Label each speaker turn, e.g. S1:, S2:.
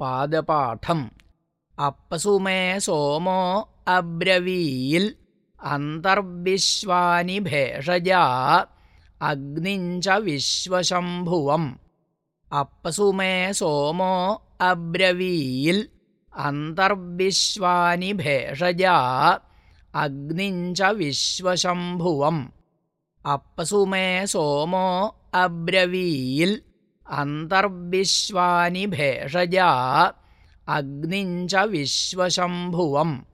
S1: പാദപാഠം. അപ്പസുമേ സോമോ അബ്രവീൽ. അന്തർവിശ്വാനി ഭേഷജാ. അഗ്നിഞ്ച വിശ്വശംഭുവം. അപ്പസുമേ സോമോ അബ്രവീൽ. അന്തർവിശ്വാനി ഭേഷജാ. അഗ്നിഞ്ച വിശ്വശംഭുവം. അപ്പസുമേ സോമോ അബ്രവീൽ. अन्तर्विश्वानि भेषजा अग्निं च विश्वशम्भुवम्।